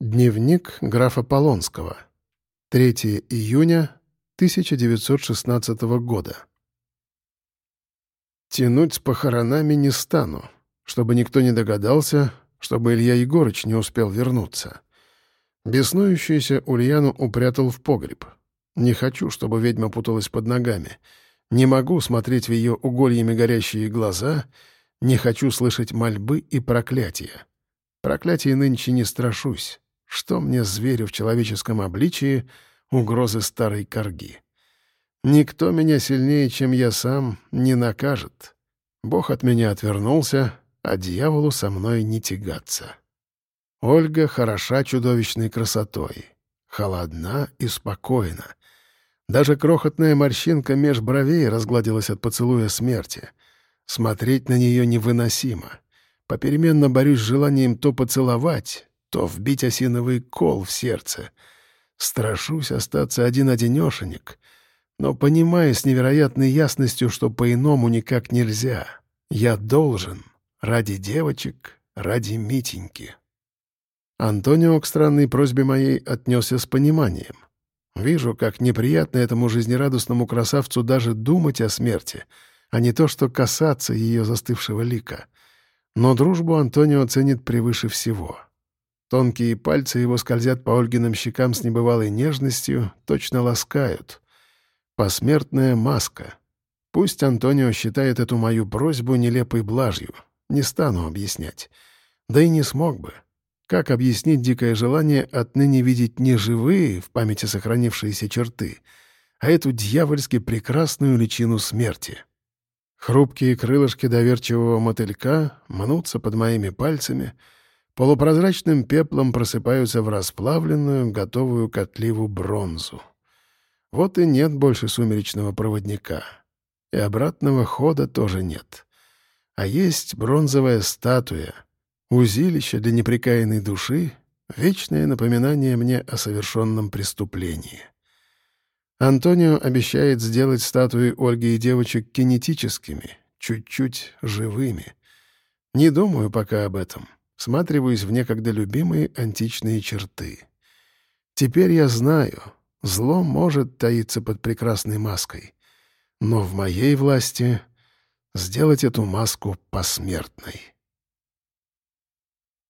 Дневник графа Полонского. 3 июня 1916 года. Тянуть с похоронами не стану, чтобы никто не догадался, чтобы Илья Егорыч не успел вернуться. Беснующуюся Ульяну упрятал в погреб. Не хочу, чтобы ведьма путалась под ногами. Не могу смотреть в ее угольями горящие глаза, не хочу слышать мольбы и проклятия. Проклятий нынче не страшусь. Что мне, зверю в человеческом обличии, угрозы старой корги? Никто меня сильнее, чем я сам, не накажет. Бог от меня отвернулся, а дьяволу со мной не тягаться. Ольга хороша чудовищной красотой, холодна и спокойна. Даже крохотная морщинка меж бровей разгладилась от поцелуя смерти. Смотреть на нее невыносимо. Попеременно борюсь с желанием то поцеловать, то вбить осиновый кол в сердце. Страшусь остаться один-одинешенек, но понимаю с невероятной ясностью, что по-иному никак нельзя. Я должен. Ради девочек, ради Митеньки. Антонио к странной просьбе моей отнесся с пониманием. Вижу, как неприятно этому жизнерадостному красавцу даже думать о смерти, а не то, что касаться ее застывшего лика. Но дружбу Антонио ценит превыше всего. Тонкие пальцы его скользят по Ольгиным щекам с небывалой нежностью, точно ласкают. Посмертная маска. Пусть Антонио считает эту мою просьбу нелепой блажью. Не стану объяснять. Да и не смог бы. Как объяснить дикое желание отныне видеть не живые, в памяти сохранившиеся черты, а эту дьявольски прекрасную личину смерти? Хрупкие крылышки доверчивого мотылька мнутся под моими пальцами — полупрозрачным пеплом просыпаются в расплавленную, готовую к отливу бронзу. Вот и нет больше сумеречного проводника. И обратного хода тоже нет. А есть бронзовая статуя, узилище для неприкаянной души, вечное напоминание мне о совершенном преступлении. Антонио обещает сделать статуи Ольги и девочек кинетическими, чуть-чуть живыми. Не думаю пока об этом. — всматриваюсь в некогда любимые античные черты. Теперь я знаю, зло может таиться под прекрасной маской, но в моей власти сделать эту маску посмертной.